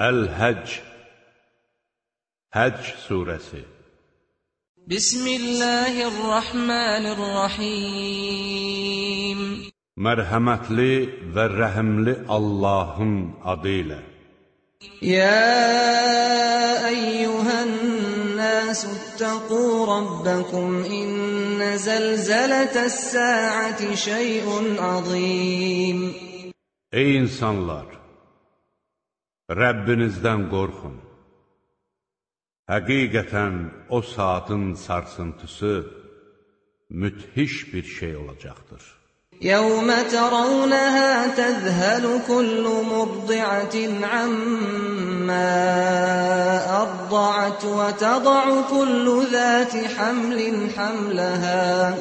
Əl-Həcc Həcc surəsi Bismillahirrahmanirrahim Mərhəmətli və rəhimli Allahın adı ilə يا أيها الناس اتقوا ربكم إن زلزلة الساعة شيء عظيم Ey insanlar! Rəbbinizdən qorxun. Həqiqətən o saatın sarsıntısı müthiş bir şey olacaqdır. يوم ترونها تذهل كل مرضعة عما أرضعت وتضع كل ذات حمل حملها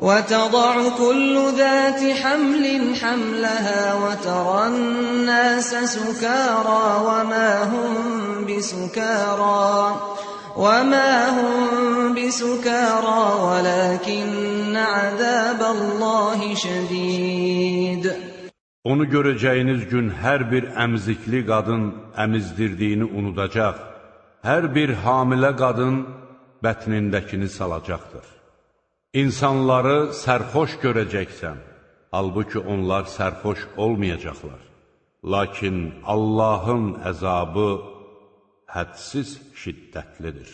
وتضع كل ذات حمل حملها وترى الناس سكارى وما هم بسكارى وما هم بسكارى ولكن عذاب الله شديد Onu görəcəyiniz gün hər bir əmzikli qadın əmizdirdiyini unudacaq, hər bir hamilə qadın bətnindəkini salacaqdır. İnsanları sərxoş görəcəksən, halbuki onlar sərxoş olmayacaqlar. Lakin Allahın əzabı hədsiz şiddətlidir.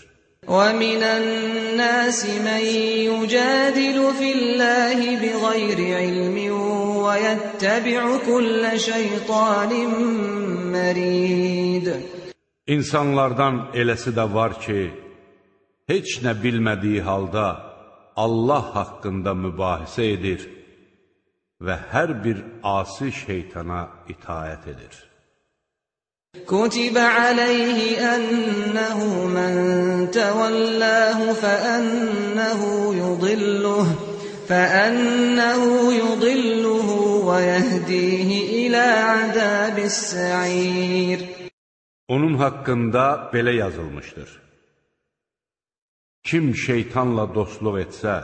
ومن الناس من يجادل في الله بغير علم ويتبع كل شيطان مريد İnsanlardan eləsi də var ki, heç nə bilmədiyi halda Allah haqqında mübahisə edir və hər bir asi şeytana itayət edir. كتب عليه أنه من تولاه فأنه يضله فأنه يضله ويهديه إلى عذاب السعير Onun haqqında belə yazılmışdır. Kim şeytanla dostluq etsə,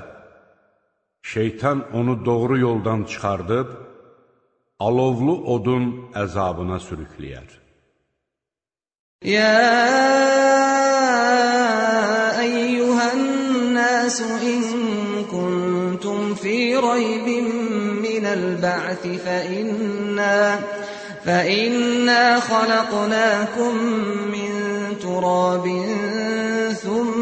şeytan onu doğru yoldan çıxardıb, alovlu odun əzabına sürükləyər. يا أيها الناس إن كنتم في ريب من البعث فإنا, فإنا خلقناكم من تراب ثم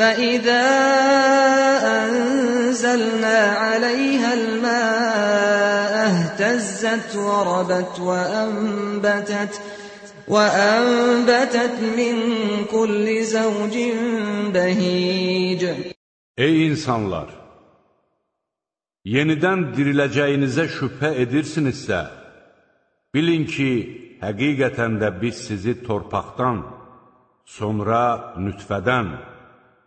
فإذا أنزلنا عليها الماء اهتزت وربت وأنبتت وأنبتت من كل زوج بهيج Ey insanlar! Yenidən diriləcəyinizə şübhə edirsinizsə, bilin ki, həqiqətən də biz sizi torpaqdan, sonra nütfədən,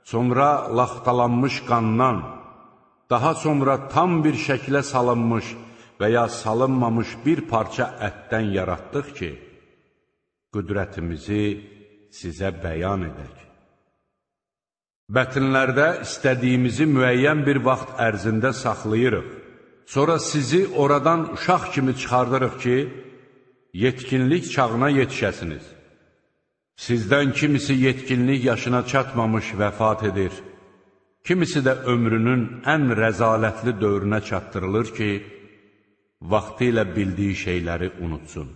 sonra laxtalanmış qandan, daha sonra tam bir şəklə salınmış və ya salınmamış bir parça ətdən yaratdıq ki, qüdrətimizi sizə bəyan edək. Bətinlərdə istədiyimizi müəyyən bir vaxt ərzində saxlayırıq. Sonra sizi oradan uşaq kimi çıxardırıq ki, yetkinlik çağına yetişəsiniz. Sizdən kimisi yetkinlik yaşına çatmamış vəfat edir, kimisi də ömrünün ən rəzalətli dövrünə çatdırılır ki, vaxtı ilə bildiyi şeyləri unutsun.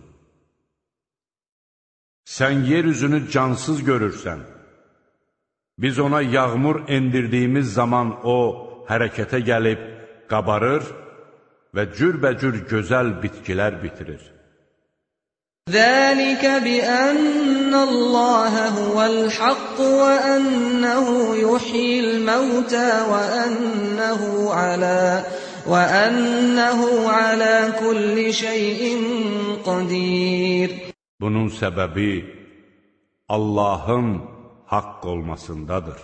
Sən yer üzünü cansız görürsən. Biz ona yağmur endirdiyimiz zaman o hərəkətə gəlib qabarır və cürbəcür gözəl bitkilər bitirir. ذلك بأن الله هو الحق وأنه يحيي الموتى وأنه على وأنه على كل شيء قدير Bunun səbəbi Allahın haqq olmasındadır.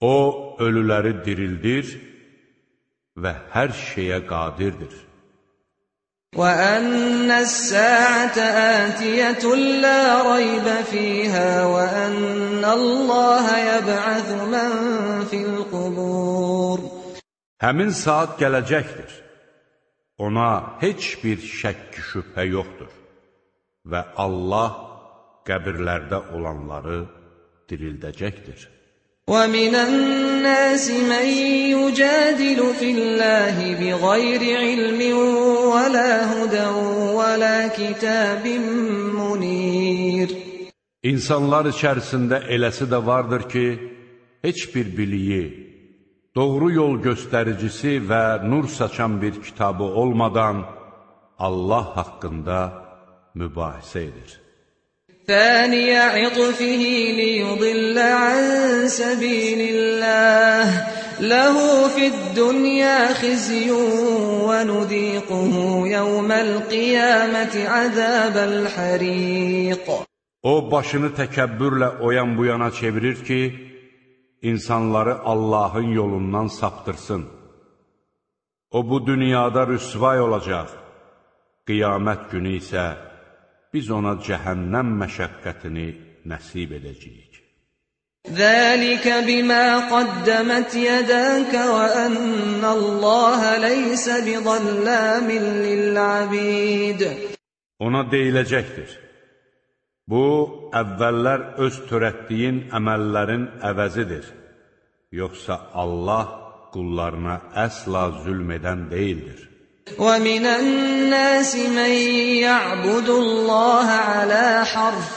O, ölüləri dirildir və hər şeyə qadirdir. وأن الساعة آتية لا ريب فيها وأن الله يبعث من في القبور Həmin saat gələcəkdir. Ona heç bir şəkk şübhə yoxdur. Və Allah qəbirlərdə olanları dirildəcəkdir. ومن الناس من يجادل في الله بغير علم ولا هدى ولا كتاب منير İnsanlar içərisində eləsi də vardır ki, heç bir biliyi, doğru yol göstəricisi və nur saçan bir kitabı olmadan Allah haqqında mübahisə edir. ثاني عطفه ليضل عن سبيل الله له في الدنيا خزي ونذيقه يوم القيامة عذاب الحريق O başını təkəbbürlə oyan bu yana çevirir ki, insanları Allahın yolundan saptırsın. O bu dünyada rüsvay olacaq, qiyamət günü isə biz ona cəhənnəm məşəqqətini nəsib edəcəyik. Zəlikə bimə qaddəmət yədəkə və ənnəlləhə leysə bidalləmin lil'abid. Ona deyiləcəkdir. Bu, əvvəllər öz törətdiyin əməllərin əvəzidir. Yoxsa Allah qullarına əsla zülm edən deyildir. ومن الناس من يعبد الله على حرف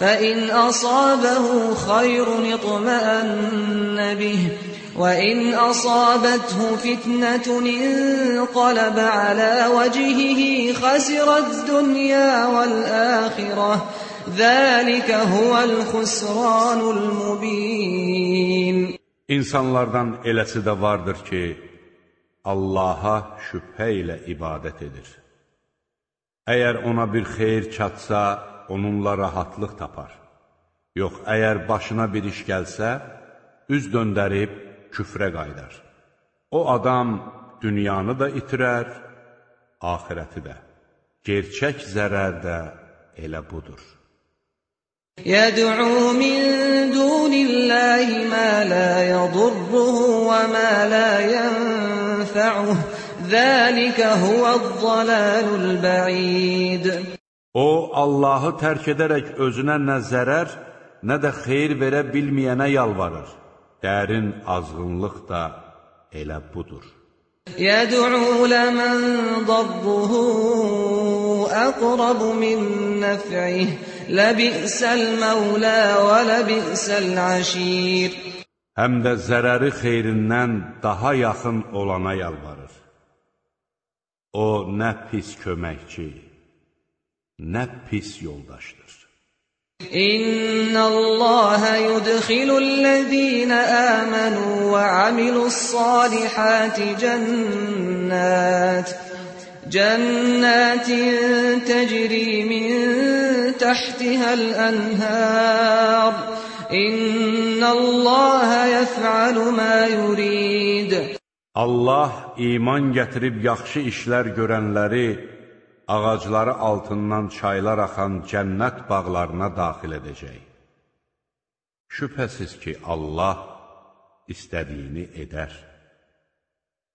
فإن أصابه خير اطمأن به وإن أصابته فتنة انقلب على وجهه خسر الدنيا والآخرة ذلك هو الخسران المبين. İnsanlardan eləsi də vardır ki, Allaha şübhə ilə ibadət edir. Əgər ona bir xeyir çatsa, onunla rahatlıq tapar. Yox, əgər başına bir iş gəlsə, üz döndərib küfrə qaydar. O adam dünyanı da itirər, ahirəti də. Gerçək zərər də elə budur. يدعو من دون الله ما لا يضره وما لا ينفعه ذلك هو الضلال البعيد O, Allahı tərk edərək özünə nə zərər, nə də xeyir verə bilməyənə yalvarır. Dərin azğınlıq da elə budur. يدعو لمن ضره أقرب من نفعه لبئس المولى ولبئس العشير Həm də zərəri xeyrindən daha yaxın olana yalvarır. O, nə pis köməkçi, nə pis yoldaşdır. إن الله يدخل الذين آمنوا وعملوا الصالحات جنات جنات تجري من تحتها الأنهار İnnallaha yef'alu ma yurid. Allah iman gətirib yaxşı işlər görənləri ağacları altından çaylar axan cənnət bağlarına daxil edəcək. Şübhəsiz ki, Allah istədiyini edər.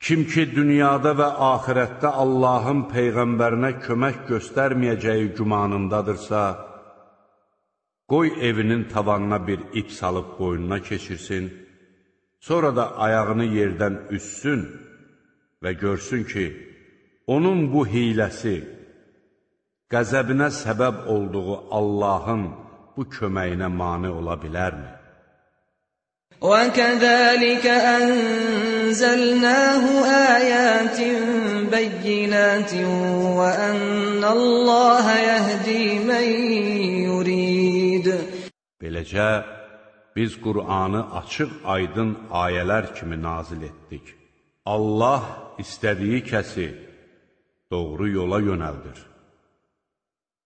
Kim ki dünyada və axirətdə Allahın peyğəmbərinə kömək göstərməyəcəyi gümanındadırsa, qoy evinin tavanına bir ip salıb boynuna keçirsin, sonra da ayağını yerdən üssün və görsün ki, onun bu hiləsi, qəzəbinə səbəb olduğu Allahın bu köməyinə mane ola bilərmi? وكذلك أنزلناه آيات بينات وأن الله يهدي من يريد Beləcə, biz Qur'anı açıq aydın ayələr kimi nazil etdik. Allah istədiyi kəsi doğru yola yönəldir.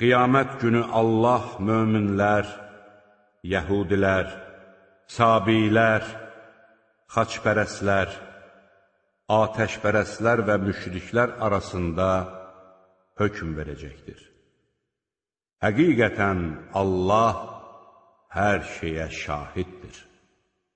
qiyamət günü Allah möminlər, yəhudilər, sabilər, xaçpərəslər, atəşpərəslər və müşriklər arasında hökm verəcəkdir. Həqiqətən Allah hər şeyə şahiddir.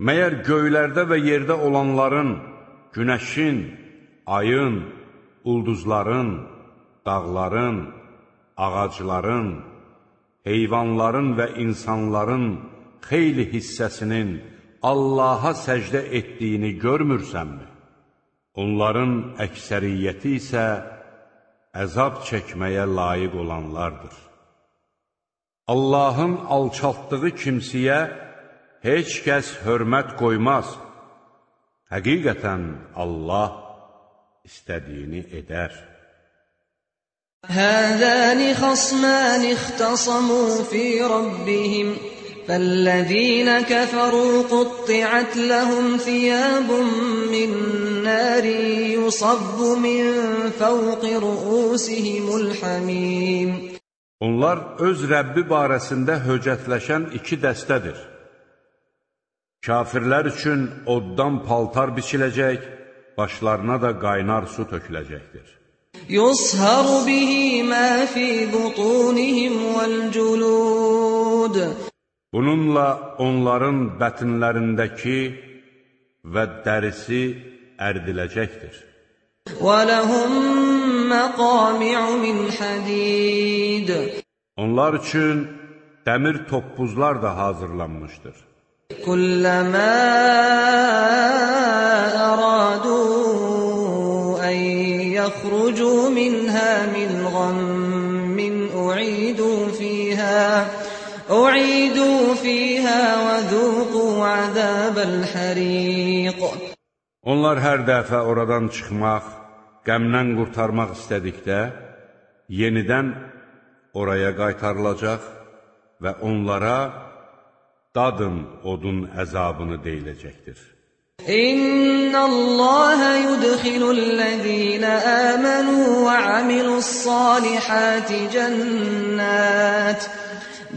Məyər göylərdə və yerdə olanların, günəşin, ayın, ulduzların, dağların, ağacların, heyvanların və insanların xeyli hissəsinin Allaha səcdə etdiyini görmürsənmi? Onların əksəriyyəti isə əzab çəkməyə layiq olanlardır. Allahın alçaltdığı kimsiyə heç kəs hörmət qoymaz. Həqiqətən Allah istədiyini edər. هذان خصمان اختصموا في ربهم فالذين كفروا قطعت لهم ثياب من نار يصب من فوق رؤوسهم الحميم Onlar öz Rəbbi barəsində höcətləşən iki dəstədir. Kafirlər üçün oddan paltar biçiləcək, başlarına da qaynar su töküləcəkdir. Yusharu bihi ma fi butunihim vel culud. Bununla onların bətinlərindəki və dərisi ərdiləcəkdir. Və ləhum məqami'u min hadid. Onlar üçün dəmir toppuzlar da hazırlanmışdır. كلما أرادوا أن يخرجوا منها من غم أعيدوا فيها أعيدوا فيها وذوقوا عذاب الحريق Onlar hər dəfə oradan çıxmaq, qəmdən qurtarmaq istədikdə, yenidən oraya qaytarılacaq və onlara dadın odun əzabını deyiləcəkdir. الله يدخل الذين آمنوا وعملوا الصالحات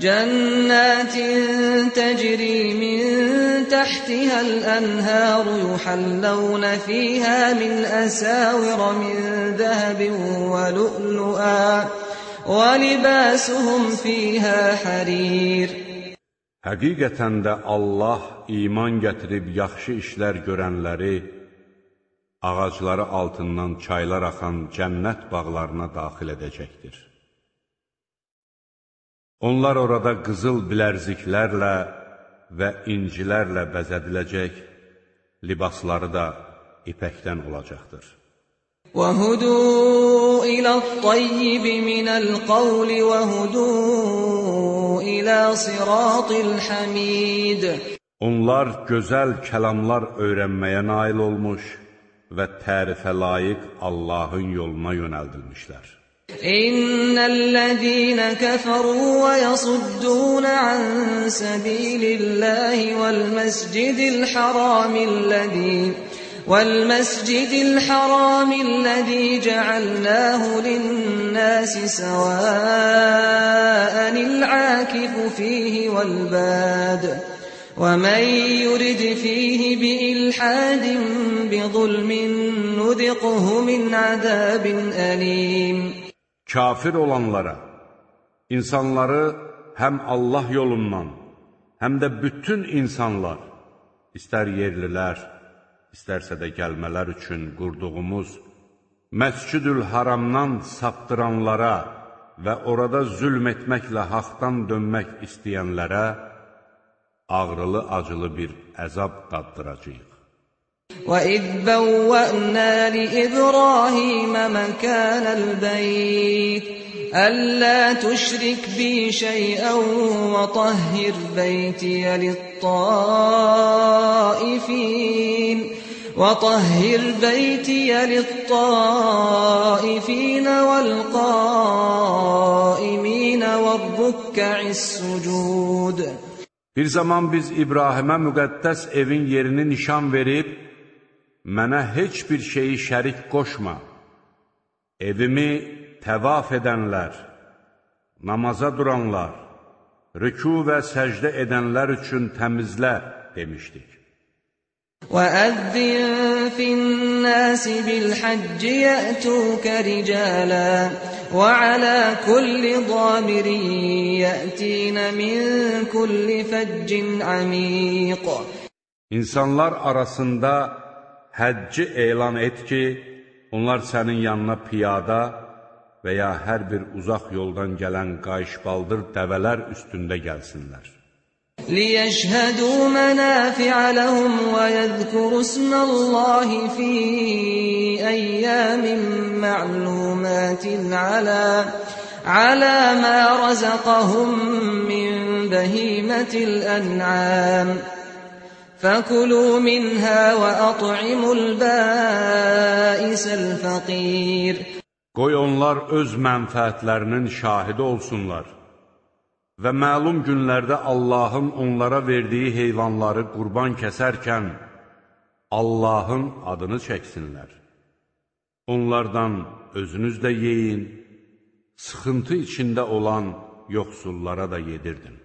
جنات تجري من تحتها الأنهار يحلون فيها من أساور من ذهب ولؤلؤا وَلِبَاسُهُمْ فِيهَا حَرِيرٌ Həqiqətən də Allah iman gətirib yaxşı işlər görənləri ağacları altından çaylar axan cənnət bağlarına daxil edəcəkdir. Onlar orada qızıl bilərziklərlə və incilərlə bəzədiləcək, libasları da ipəkdən olacaqdır. وَهُدُوا إِلَى الطَّيِّبِ مِنَ الْقَوْلِ وَهُدُوا إِلَى صِرَاطِ الْحَمِيدِ Onlar gözəl kəlamlar öyrənməyə nail olmuş, və tərifə layiq Allahın yoluna yönəldilmişlər. İnnellezîne keferû ve yasuddûne an sabîlillâhi vel mescidil harâmillezî والمسجد الحرام الذي جعلناه للناس سواء العاكف فيه والباد ومن يرد فيه بإلحاد بظلم نذقه من عذاب أليم. Kafir olanlara, insanları həm Allah yolundan, həm də bütün insanlar, istər yerlilər, istərsə də gəlmələr üçün qurduğumuz Məscidül Haramdan saptıranlara və orada zülm etməklə haqdan dönmək istəyənlərə ağrılı-acılı bir əzab daddıracaq. وَإِذْ بَوَّأْنَا لِإِبْرَاهِيمَ مَكَانَ الْبَيْتِ أَلَّا تُشْرِكْ بِي شَيْئًا وَطَهِّرْ بَيْتِيَ لِلطَّائِفِينَ وَطَهِّرْ بَيْتِيَ لِلطَّائِفِينَ وَالْقَائِمِينَ وَالرُّكَّعِ السُّجُودِ Bir zaman biz İbrahimə müqəddəs evin yerini nişan verib, mənə heç bir şeyi şərik qoşma, evimi təvaf edənlər, namaza duranlar, rüku və səcdə edənlər üçün təmizlə demişdik. وَأَذِّن فِي النَّاسِ بِالْحَجِّ يَأْتُوكَ رِجَالًا وَعَلَى كُلِّ ضَامِرٍ يَأْتِينَ مِنْ كُلِّ فَجٍّ عَمِيقٍ İnsanlar arasında həcci elan et ki, onlar sənin yanına piyada və ya hər bir uzaq yoldan gələn qayışbaldır dəvələr üstündə gəlsinlər. ليشهدوا منافع لهم ويذكروا اسم الله في أيام معلومات على على ما رزقهم من بهيمة الأنعام فكلوا منها وأطعموا البائس الفقير Qoy onlar öz mənfəətlərinin şahidi olsunlar. və məlum günlərdə Allahın onlara verdiyi heyvanları qurban kəsərkən Allahın adını çəksinlər. Onlardan özünüz də yeyin, sıxıntı içində olan yoxsullara da yedirdin.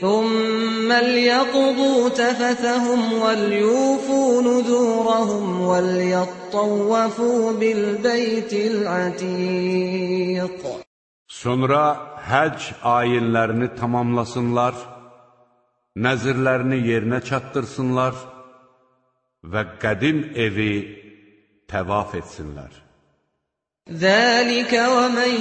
ثُمَّ لْيَقْضُوا تَفَثَهُمْ وَلْيُوفُوا نُذُورَهُمْ وَلْيَطَّوَّفُوا بِالْبَيْتِ الْعَتِيقِ Sonra həc ayinlərini tamamlasınlar, nəzirlərini yerinə çatdırsınlar və qədim evi təvaf etsinlər. ذَلِكَ وَمَنْ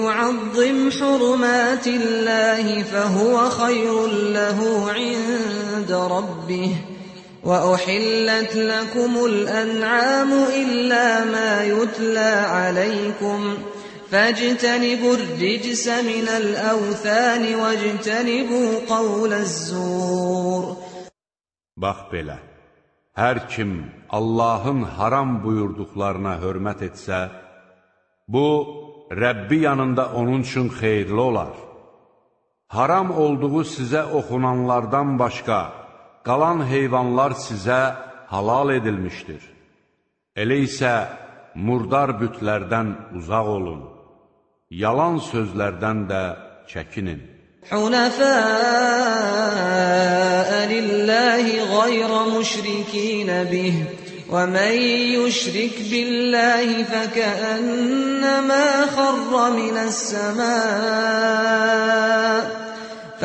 يُعَظِّمْ حُرُمَاتِ اللَّهِ فَهُوَ خَيْرٌ لَهُ عِندَ رَبِّهِ وَأُحِلَّتْ لَكُمُ الْأَنْعَامُ إِلَّا مَا يُتْلَى عَلَيْكُمْ ۖ فاجتنبوا الرجس من الأوثان واجتنبوا قول الزور Bax belə, hər kim Allahın haram buyurduqlarına hörmət etsə, bu, Rəbbi yanında onun üçün xeyirli olar. Haram olduğu sizə oxunanlardan başqa, qalan heyvanlar sizə halal edilmişdir. Elə isə murdar bütlərdən uzaq olun yalan sözlərdən də çəkinin. Hunəfəə lilləhi qayrə müşrikinə bih ومن يشرك بالله فكأنما خر من السماء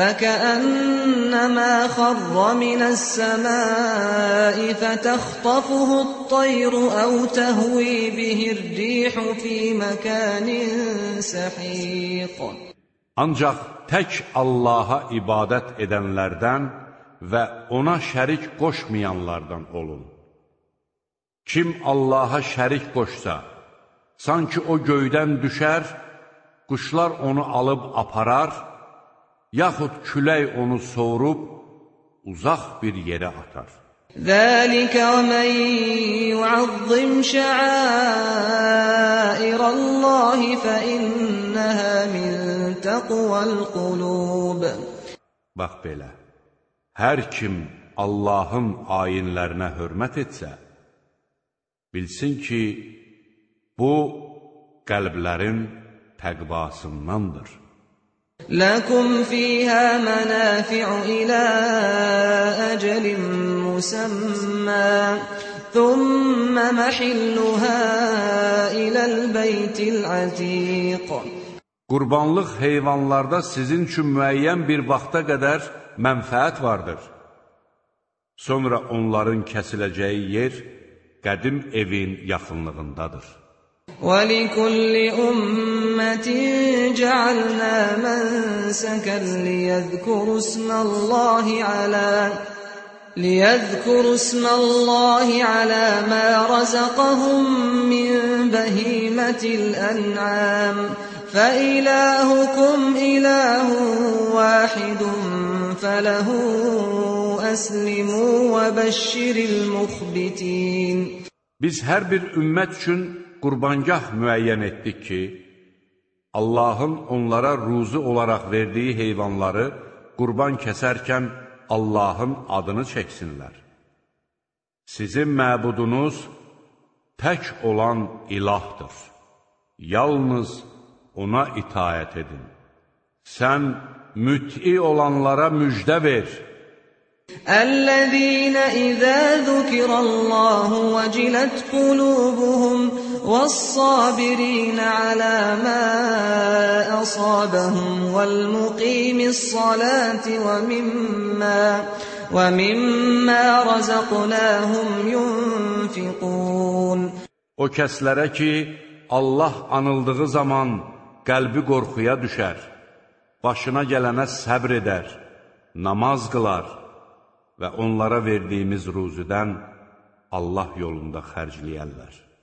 فكأنما خر من السماء فتخطفه الطير أو تهوي به الريح في مكان سحيق Ancaq tək Allaha ibadət edənlərdən və ona şərik qoşmayanlardan olun. Kim Allaha şərik qoşsa, sanki o göydən düşər, quşlar onu alıb aparar, yaxud külək onu soğurub uzaq bir yerə atar. Zəlikə mən yuazzim şəairəllahi fə innəhə min təqvəl qulub. Bax belə, hər kim Allahın ayinlərinə hörmət etsə, bilsin ki, bu qəlblərin təqvasındandır. لكم فيها منافع إلى أجل مسمى ثم محلها إلى البيت العتيق Qurbanlıq heyvanlarda sizin üçün müəyyən bir vaxta qədər mənfəət vardır. Sonra onların kəsiləcəyi yer qədim evin yaxınlığındadır. ولكل أمة جعلنا منسكا ليذكروا اسم الله على ليذكروا اسم الله على ما رزقهم من بهيمة الأنعام. فإلهكم إله واحد فله أسلموا وبشر المخبتين. Biz hər bir ümmət üçün qurbangah müəyyən etdik ki, Allahın onlara ruzu olaraq verdiyi heyvanları qurban kəsərkən Allahın adını çəksinlər. Sizin məbudunuz tək olan ilahdır. Yalnız ona itayət edin. Sən müt'i olanlara müjdə ver. Əl-ləzīnə izə zükirəllahu vəcilət qulubuhum والصابرين على ما أصابهم والمقيم الصلاة ومما ومما رزقناهم ينفقون O kəslərə ki, Allah anıldığı zaman qəlbi qorxuya düşər, başına gələnə səbr edər, namaz qılar və onlara verdiyimiz ruzudən Allah yolunda xərcləyərlər.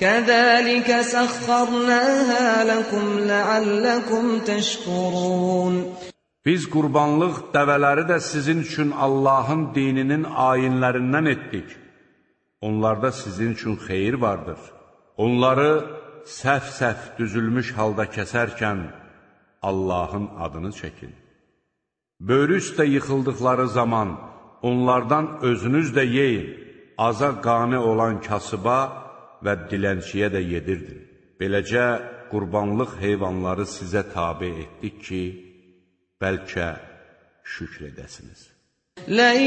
كذلك سخرناها لكم لعلكم تشكرون Biz qurbanlıq dəvələri də sizin üçün Allahın dininin ayinlərindən etdik. Onlarda sizin üçün xeyir vardır. Onları səhv-səhv düzülmüş halda kəsərkən Allahın adını çəkin. Böyrü üstə yıxıldıqları zaman onlardan özünüz də yeyin, aza qani olan kasıba və dilənçiyə də yedirdin. Beləcə, qurbanlıq heyvanları sizə tabi etdik ki, bəlkə şükr edəsiniz. لن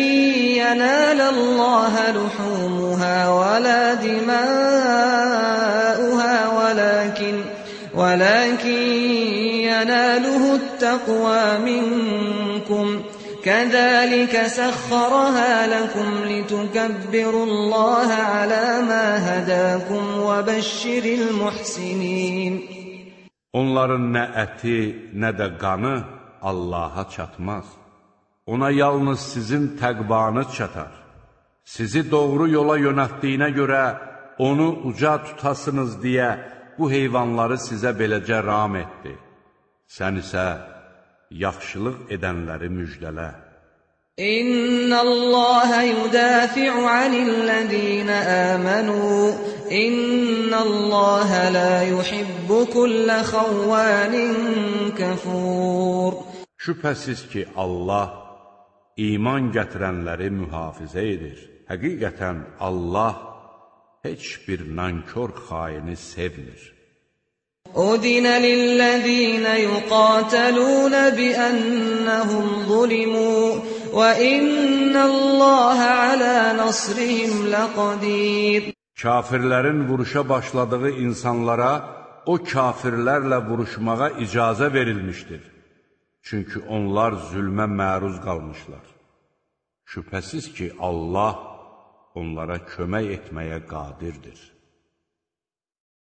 ينال الله لحومها ولا دماؤها ولكن ولكن يناله التقوى منكم كذلك سخرها لكم لتكبروا الله على ما هداكم وبشر المحسنين Onların nə əti, nə də qanı Allaha çatmaz. Ona yalnız sizin təqvanız çatar. Sizi doğru yola yönətdiyinə görə onu uca tutasınız deyə bu heyvanları sizə beləcə ram etdi. Sən isə yaxşılıq edənləri müjdələ. İnnallaha yudafi'u anillezina amanu innallaha la yuhibbu kulla khawwanin kafur Şübhəsiz ki Allah iman gətirənləri mühafizə edir. Həqiqətən Allah heç bir nankor xaini sevmir. أذن للذين يقاتلون بأنهم ظلموا وإن الله على نصرهم لقدير Kafirlərin vuruşa başladığı insanlara o kafirlərlə vuruşmağa icazə verilmişdir. Çünki onlar zülmə məruz qalmışlar. Şübhəsiz ki, Allah onlara kömək etməyə qadirdir.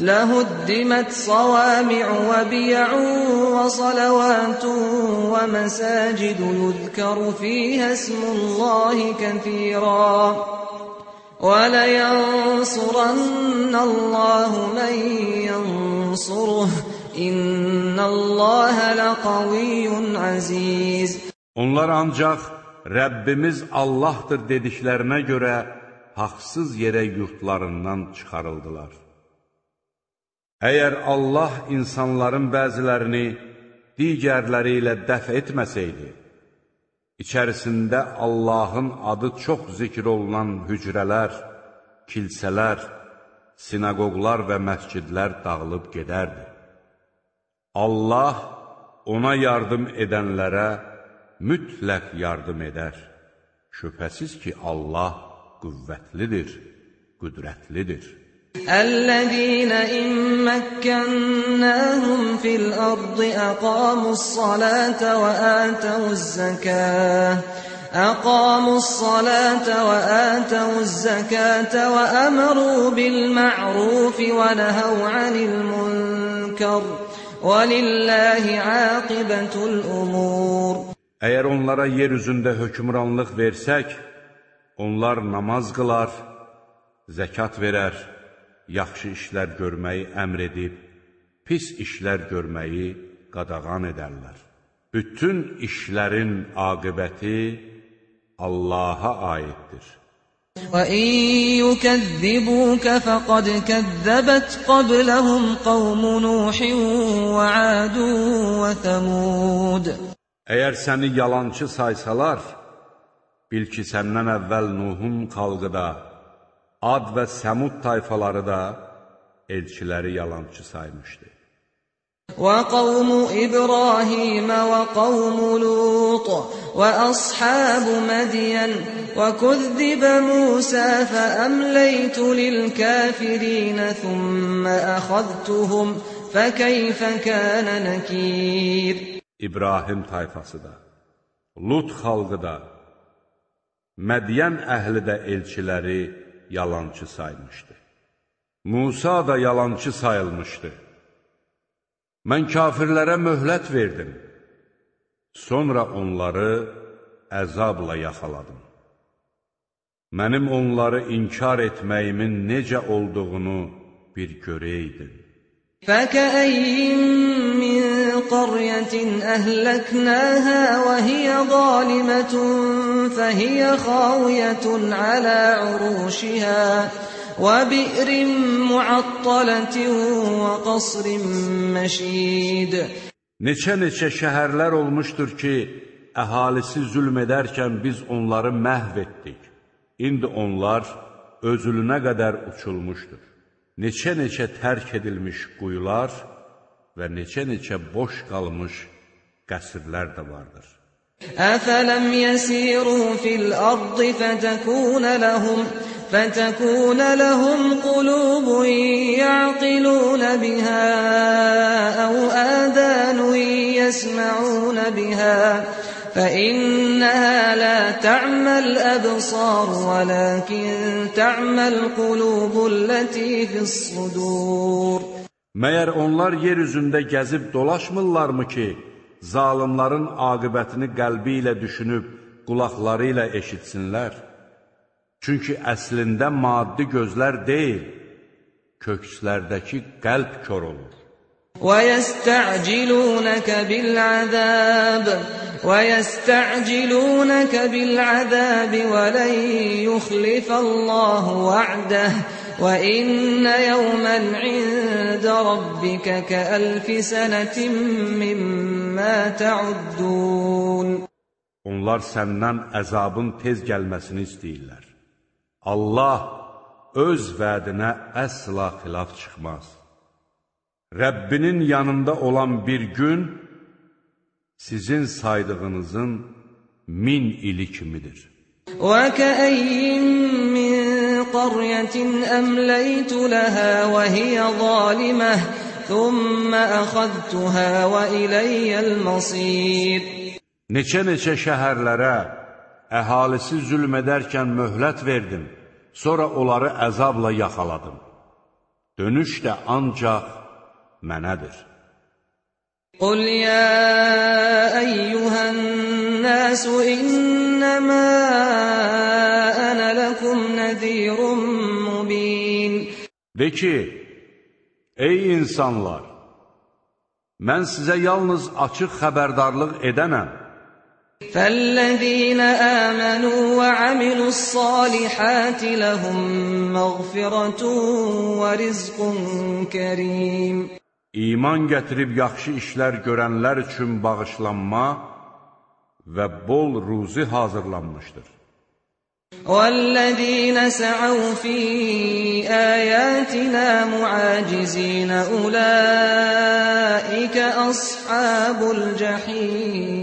لهدمت صوامع وبيع وصلوات ومساجد يذكر فيها اسم الله كثيرا. ولينصرن الله من ينصره. إن الله لقوي عزيز. Onlar ancaq Rəbbimiz Allahdır dediklərinə görə haqsız yerə yurtlarından çıxarıldılar. Əgər Allah insanların bəzilərini digərləri ilə dəf etməsəydi, içərisində Allahın adı çox zikr olunan hücrələr, kilsələr, sinagoglar və məscidlər dağılıb gedərdi. Allah ona yardım edənlərə mütləq yardım edər. Şübhəsiz ki, Allah qüvvətlidir, qüdrətlidir. الذين إن مكناهم في الأرض أقاموا الصلاة وآتوا الزكاة أقاموا الصلاة وآتوا الزكاة وأمروا بالمعروف ونهوا عن المنكر ولله عاقبة الأمور. Əgər onlara yer üzündə hökmranlıq versək, onlar namaz qılar, zəkat verər, yaxşı işlər görməyi əmr edib, pis işlər görməyi qadağan edərlər. Bütün işlərin aqibəti Allaha aiddir. وَإِن يُكَذِّبُوكَ فَقَدْ كَذَّبَتْ قَبْلَهُمْ قَوْمُ نُوحٍ وَعَادٌ وَثَمُودُ Əgər səni yalançı saysalar, bil ki, səndən əvvəl Nuhun xalqı da, Ad və Səmud tayfaları da elçiləri yalançı saymışdı. وَقَوْمُ إِبْرَاهِيمَ وَقَوْمُ لُوطٍ وَأَصْحَابُ مَدْيَنَ وَكُذِّبَ مُوسَى فَأَمْلَيْتُ لِلْكَافِرِينَ ثُمَّ أَخَذْتُهُمْ فَكَيْفَ كَانَ نَكِيرِ İbrahim tayfası da, Lut xalqı da, Mədiyən əhli də elçiləri yalançı saymışdı. Musa da yalançı sayılmışdı. Mən kafirlərə möhlət verdim. Sonra onları əzabla yaxaladım. Mənim onları inkar etməyimin necə olduğunu bir görəydin. فَكَأَيِّن مِّن قَرْيَةٍ أَهْلَكْنَاهَا وَهِيَ ظَالِمَةٌ فَهِيَ خَاوِيَةٌ عَلَى عُرُوشِهَا وَبِئْرٍ مُّعَطَّلَةٍ وَقَصْرٍ مَّشِيدٍ Neçə-neçə şəhərlər olmuşdur ki, əhalisi zülm edərkən biz onları məhv etdik. İndi onlar özülünə qədər uçulmuşdur. Neçə-neçə tərk edilmiş quyular və neçə-neçə boş qalmış qəsrlər də vardır. أفلم يسيروا في الأرض فتكون لهم فتكون لهم قلوب يعقلون بها أو آذان يسمعون بها فإنها لا تعمى الأبصار ولكن تعمى القلوب التي في الصدور Məyər onlar yer üzündə gəzib dolaşmırlarmı ki, zalimların aqibətini qəlbi ilə düşünüb, qulaqları ilə eşitsinlər? Çünki əslində maddi gözlər deyil, kökslərdəki qəlb kör olur. وَيَسْتَعْجِلُونَكَ بِالْعَذَابِ وَيَسْتَعْجِلُونَكَ بِالْعَذَابِ وَلَنْ يُخْلِفَ اللَّهُ وَعْدَهُ وَإِنَّ يَوْمًا عِندَ رَبِّكَ كَأَلْفِ سَنَةٍ مِّمَّا تَعُدُّونَ Onlar səndən əzabın tez gəlməsini istəyirlər. Allah öz vədinə əsla xilaf çıxmaz. Rəbbinin yanında olan bir gün sizin saydığınızın min ili kimidir. وَكَأَيِّن مِّن قَرْيَةٍ أَمْلَيْتُ لَهَا وَهِيَ ظَالِمَةٌ ثُمَّ أَخَذْتُهَا وَإِلَيَّ الْمَصِيرُ Neçə-neçə şəhərlərə əhalisi zülm edərkən möhlət verdim, sonra onları əzabla yaxaladım. Dönüş də ancaq mənədir. قل يا أيها الناس إنما أنا لكم نذير مبين De ki, ey insanlar, mən sizə yalnız açıq xəbərdarlıq edənəm. فالذين آمنوا وعملوا الصالحات لهم مغفرة ورزق كريم İman gətirib yaxşı işlər görənlər üçün bağışlanma və bol ruzi hazırlanmışdır. والذين سعوا في آياتنا معاجزين أولئك أصحاب الجحيم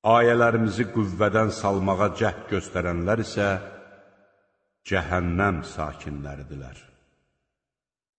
Ayələrimizi qüvvədən salmağa cəhd göstərənlər isə cəhənnəm sakinləridirlər.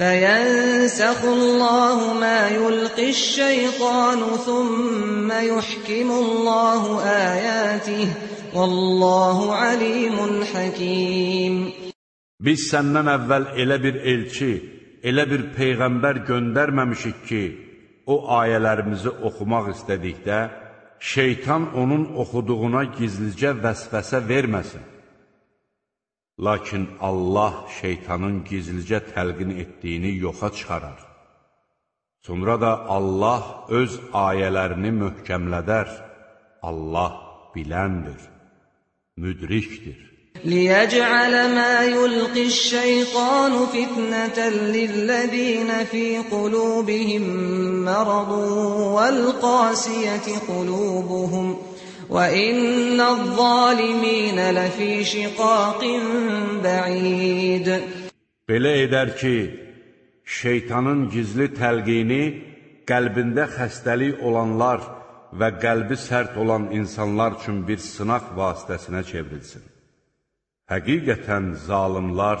فينسخ الله ما يلقي الشيطان ثم يحكم الله آياته والله عليم حكيم Biz səndən əvvəl elə bir elçi, elə bir peyğəmbər göndərməmişik ki, o ayələrimizi oxumaq istədikdə, şeytan onun oxuduğuna gizlicə vəsvəsə verməsin. Lakin Allah şeytanın gizlicə təlqin etdiyini yoxa çıxarar. Sonra da Allah öz ayələrini möhkəmlədər. Allah biləndir, müdrikdir. ليجعل ما يلقي الشيطان فتنة للذين في قلوبهم مرض والقاسية قلوبهم وَإِنَّ الظَّالِمِينَ لَفِي شِقَاقٍ بَعِيدٍ Belə edər ki, şeytanın gizli təlqini qəlbində xəstəlik olanlar və qəlbi sərt olan insanlar üçün bir sınaq vasitəsinə çevrilsin. Həqiqətən zalimlar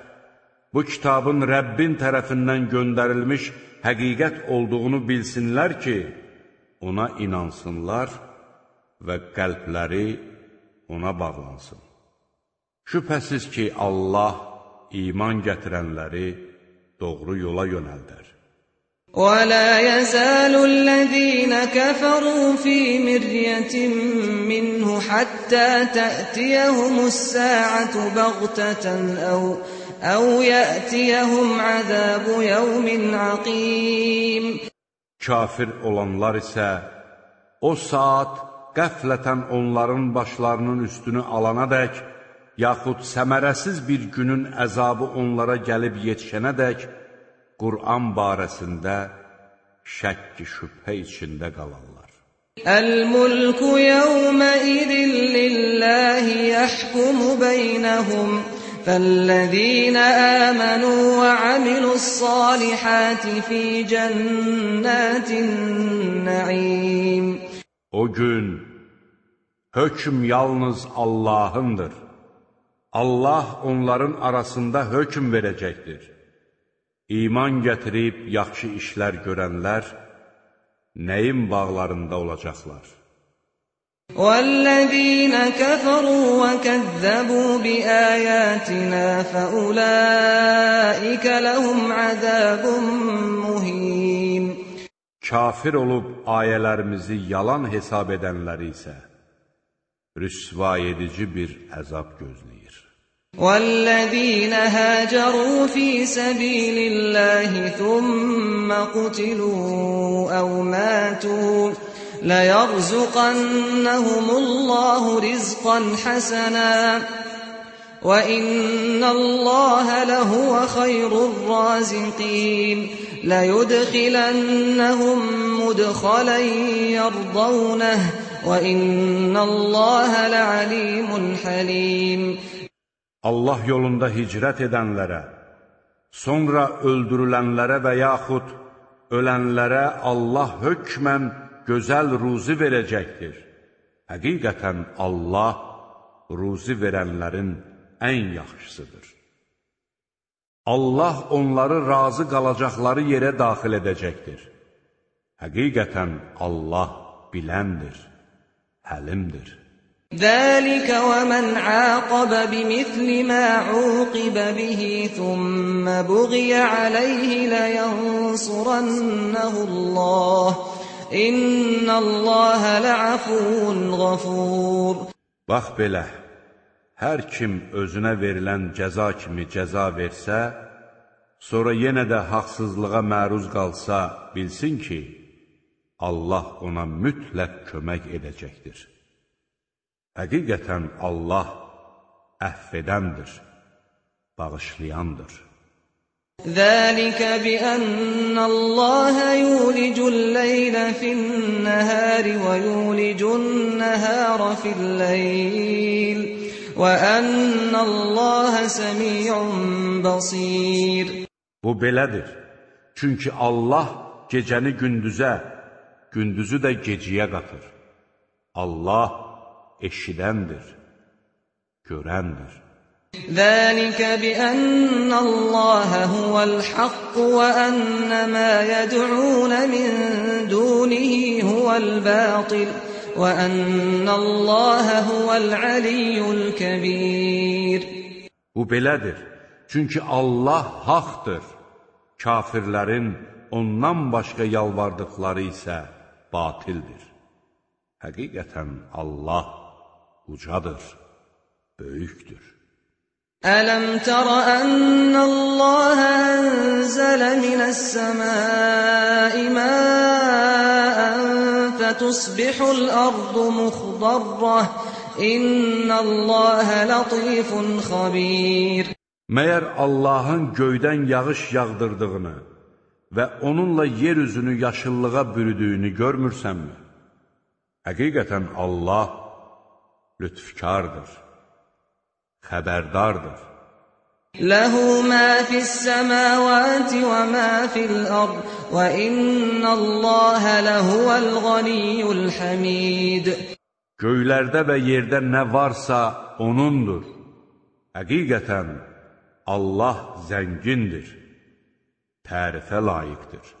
bu kitabın Rəbbin tərəfindən göndərilmiş həqiqət olduğunu bilsinlər ki, ona inansınlar və qəlbləri ona bağlansın. Şübhəsiz ki, Allah iman gətirənləri doğru yola yönəldər. ولا يزال الذين كفروا في مرية منه حتى تأتيهم الساعة بغتة أو أو يأتيهم عذاب يوم عقيم Kafir olanlar isə o saat qəflətən onların başlarının üstünü alana dək, yaxud səmərəsiz bir günün əzabı onlara gəlib yetişənə dək, Qur'an barəsində şəkki şübhə içində qalarlar. Əl-mulku yəvmə idin lillahi yəhkumu beynəhum فالذين آمنوا وعملوا الصالحات في جنات النعيم O gün hökm yalnız Allahındır. Allah onların arasında hökm verəcəkdir. İman gətirib yaxşı işlər görənlər nəyin bağlarında olacaqlar? والذين كفروا وكذبوا بآياتنا فأولئك لهم عذاب مهين Kafir olub ayələrimizi yalan hesab edənləri isə rüsva edici bir əzab gözləyir. والذين هاجروا في سبيل الله ثم قتلوا أو ماتوا ليرزقنهم الله رزقا حسنا وإن الله لهو خير الرازقين ليدخلنهم مدخلا يرضونه وإن الله لعليم حليم Allah yolunda hicrət edənlərə, sonra öldürülənlərə və yaxud ölənlərə Allah hökmən gözəl ruzi verəcəkdir. Həqiqətən Allah ruzi verənlərin ən yaxşısıdır. Allah onları razı qalacaqları yerə daxil edəcəkdir. Həqiqətən Allah biləndir, həlimdir. Zəlikə və mən əqəbə bimithli mə uqibə bihi thumma buğiyə aleyhi ləyənsurənnəhullah. İnnəlləhə ləəfun ğafur. Bax belə, hər kim özünə verilən cəza kimi cəza versə, sonra yenə də haqsızlığa məruz qalsa, bilsin ki, Allah ona mütləq kömək edəcəkdir. Həqiqətən Allah əff edəndir, bağışlayandır. ذلك بأن الله يولج الليل في النهار ويولج النهار في الليل وأن الله سميع بصير Bu belədir. Çünki Allah gecəni gündüzə, gündüzü də geciyə qatır. Allah eşidəndir, görəndir. ذلك بأن الله هو الحق وأن ما يدعون من دونه هو الباطل وأن الله هو العلي الكبير Bu belədir. Çünki Allah haqdır. Kafirlərin ondan başqa yalvardıqları isə batildir. Həqiqətən Allah ucadır, böyükdür. ألم تر أن الله أنزل من السماء ماء فتصبح الأرض مخضرة إن الله لطيف خبير Məyər Allahın göydən yağış yağdırdığını və onunla yer üzünü yaşıllığa bürüdüyünü görmürsənmi? Həqiqətən Allah lütfkardır. xəbərdardır. Ləhu mə fis-səmavati və mə fil-ard və innəlləhə ləhuvəl-ğaniyyul hamid. Göylərdə və yerdə nə varsa O'nundur. Həqiqətən Allah zəngindir, tərifə layiqdir.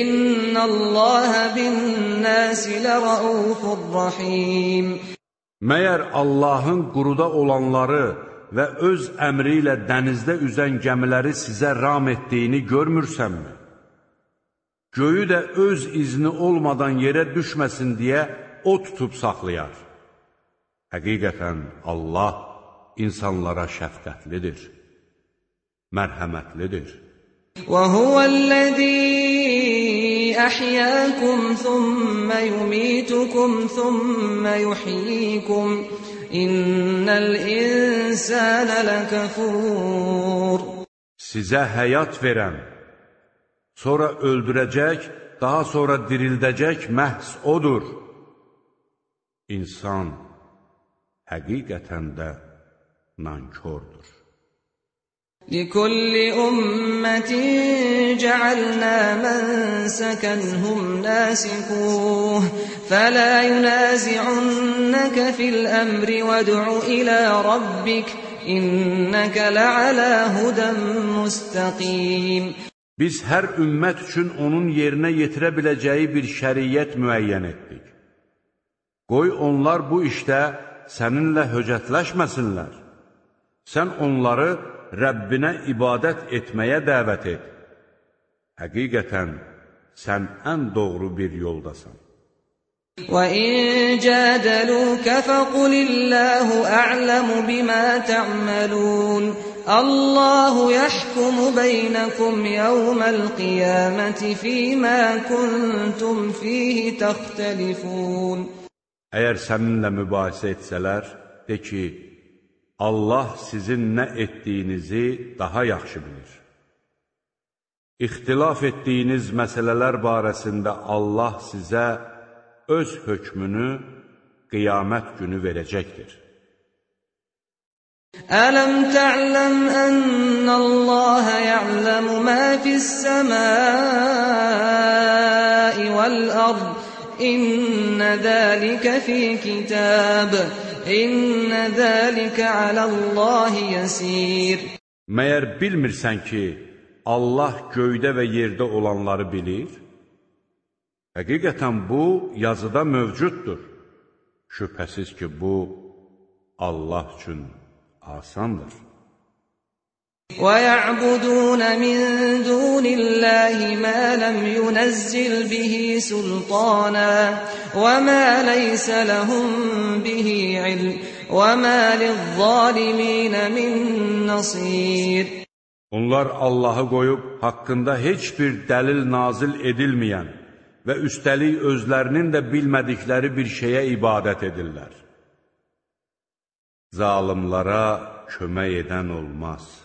İnnallaha bin-nasi lera'ufur rahim. Məyər Allahın quruda olanları və öz əmri ilə dənizdə üzən gəmiləri sizə ram etdiyini görmürsənmi? Göyü də öz izni olmadan yerə düşməsin deyə o tutub saxlayar. Həqiqətən Allah insanlara şəfqətlidir, mərhəmətlidir. وَهُوَ الَّذِي أَحْيَاكُمْ ثُمَّ يُمِيتُكُمْ ثُمَّ يُحْيِيكُمْ إِنَّ الْإِنسَانَ لَكَفُورٌ Sizə həyat verən, sonra öldürəcək, daha sonra dirildəcək məhz odur. İnsan həqiqətən də nankordur. لكل أمة جعلنا منسكا هم ناسكوه فلا ينازعنك في الأمر وادع إلى ربك إنك لعلى هدى مستقيم Biz hər ümmət üçün onun yerinə yetirə biləcəyi bir şəriyyət müəyyən etdik. Qoy onlar bu işdə səninlə höcətləşməsinlər. Sən onları Rəbbinə ibadət etməyə dəvət et. Həqiqətən, sən ən doğru bir yoldasan. وَإِن جَادَلُوكَ فَقُلِ اللَّهُ أَعْلَمُ بِمَا تَعْمَلُونَ اللَّهُ يَحْكُمُ بَيْنَكُمْ يَوْمَ الْقِيَامَةِ فِيمَا كُنْتُمْ فِيهِ تَخْتَلِفُونَ Əgər səninlə mübahisə etsələr, de ki, Allah sizin nə etdiyinizi daha yaxşı bilir. İxtilaf etdiyiniz məsələlər barəsində Allah sizə öz hökmünü qiyamət günü verəcəkdir. Ələm tə'ləm ənəllaha ya'ləmu mə fis-səmai vəl-ərd İnnə zəlikə fi kitab İnnə zəlikə aləllahi yəsir Məyər bilmirsən ki, Allah göydə və yerdə olanları bilir? Həqiqətən bu, yazıda mövcuddur. Şübhəsiz ki, bu, Allah üçün asandır. وَيَعْبُدُونَ مِن دُونِ اللَّهِ مَا لَمْ يُنَزِّلْ بِهِ سُلْطَانًا وَمَا لَيْسَ لَهُم بِهِ عِلْمٌ وَمَا لِلظَّالِمِينَ مِن نَّصِيرٍ Onlar Allahı qoyub haqqında heç bir dəlil nazil edilməyən və üstəlik özlərinin də bilmədikləri bir şeyə ibadət edirlər. Zalimlara kömək edən olmaz.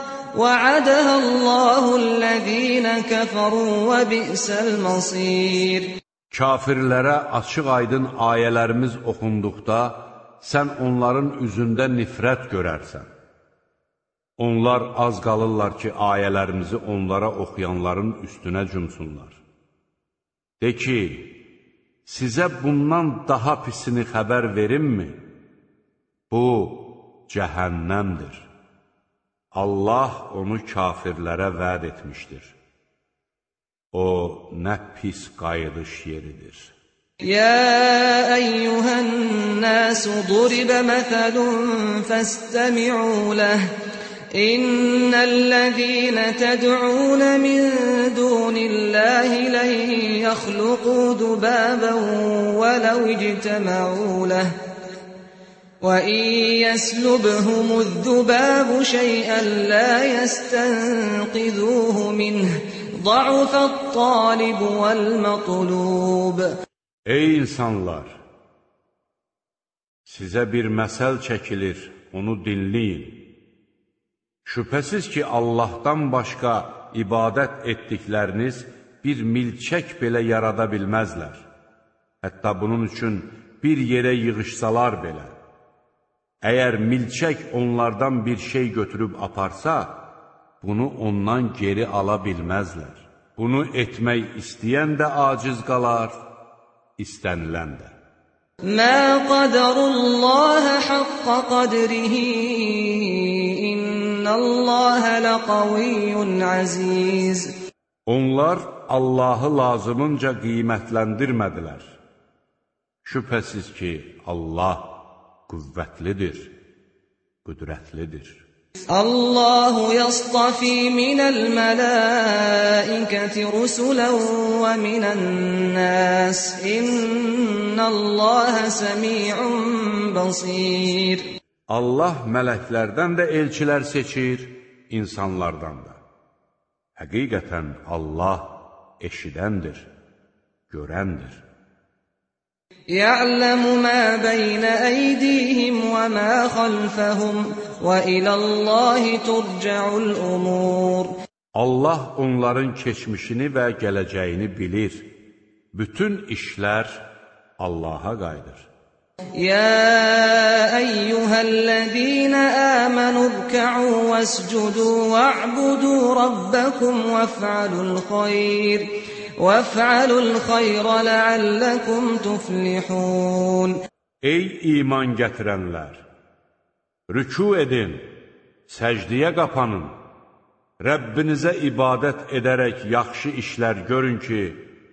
وَعَدَهَا اللَّهُ الَّذِينَ كَفَرُوا وَبِئْسَ الْمَصِيرُ Kafirlərə açıq-aydın ayələrimiz oxunduqda, sən onların üzündə nifrət görərsən. Onlar az qalırlar ki, ayələrimizi onlara oxuyanların üstünə cümsunlar. De ki, sizə bundan daha pisini xəbər verimmi? Bu, cəhənnəmdir. Allah onu kafirlərə vəd etmişdir. O, nə pis qayıdış yeridir. يا أيها الناس ضرب مثل فاستمعوا له إن الذين تدعون من دون الله لن يخلقوا ذبابا ولو اجتمعوا له وَإِن يَسْلُبْهُمُ الذُّبَابُ شَيْئًا لَّا يَسْتَنقِذُوهُ مِنْهُ ضَعُفَ الطَّالِبُ وَالْمَطْلُوبُ Ey insanlar! Sizə bir məsəl çəkilir, onu dinləyin. Şübhəsiz ki, Allahdan başqa ibadət etdikləriniz bir milçək belə yarada bilməzlər. Hətta bunun üçün bir yerə yığışsalar belə. Əgər milçək onlardan bir şey götürüb aparsa, bunu ondan geri ala bilməzlər. Bunu etmək istəyən də aciz qalar, istənilən də. Mə qaderullaha haqqa qadrihi innəlləhə ləqaviyyun əziz. Onlar Allahı lazımınca qiymətləndirmədilər. Şübhəsiz ki, Allah qüvvətlidir, qüdrətlidir. Allahu yastafi minəl mələikəti rusulən və minən-nas. İnnallaha səmi'un basir. Allah mələklərdən də elçilər seçir, insanlardan da. Həqiqətən Allah eşidəndir, görəndir. يعلم ما بين أيديهم وما خلفهم وإلى الله ترجع الأمور Allah onların keçmişini və gələcəyini bilir. Bütün işlər Allaha qayıdır. يا أيها الذين آمنوا اركعوا واسجدوا واعبدوا ربكم وافعلوا الخير وَافْعَلُوا الْخَيْرَ لَعَلَّكُمْ تُفْلِحُونَ Ey iman gətirənlər! Rüku edin, səcdiyə qapanın, Rəbbinizə ibadət edərək yaxşı işlər görün ki,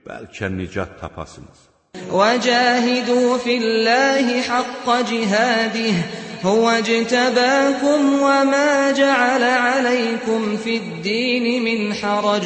bəlkə nicat tapasınız. وَجَاهِدُوا فِي اللَّهِ حَقَّ جِهَادِهِ هُوَ اجْتَبَاكُمْ وَمَا جَعَلَ عَلَيْكُمْ فِي الدِّينِ مِنْ حَرَجٍ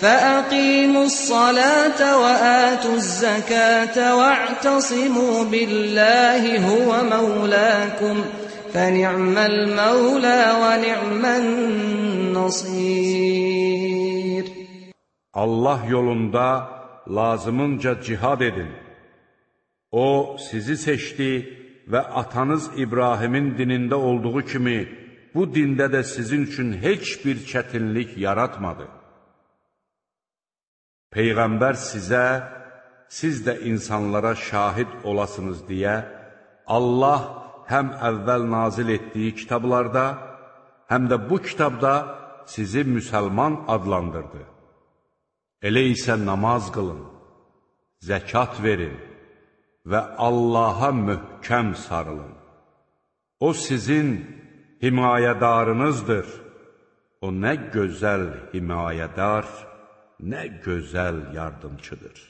فأقيموا الصلاة وآتوا الزكاة واعتصموا بالله هو مولاكم فنعم المولى ونعم النصير Allah yolunda lazımınca cihad edin. O sizi seçdi və atanız İbrahimin dinində olduğu kimi bu dində də sizin üçün heç bir çətinlik yaratmadı. Peyğəmbər sizə, siz də insanlara şahid olasınız deyə, Allah həm əvvəl nazil etdiyi kitablarda, həm də bu kitabda sizi müsəlman adlandırdı. Elə isə namaz qılın, zəkat verin və Allaha möhkəm sarılın. O sizin himayədarınızdır. O nə gözəl himayədar, nə gözəl yardımçıdır.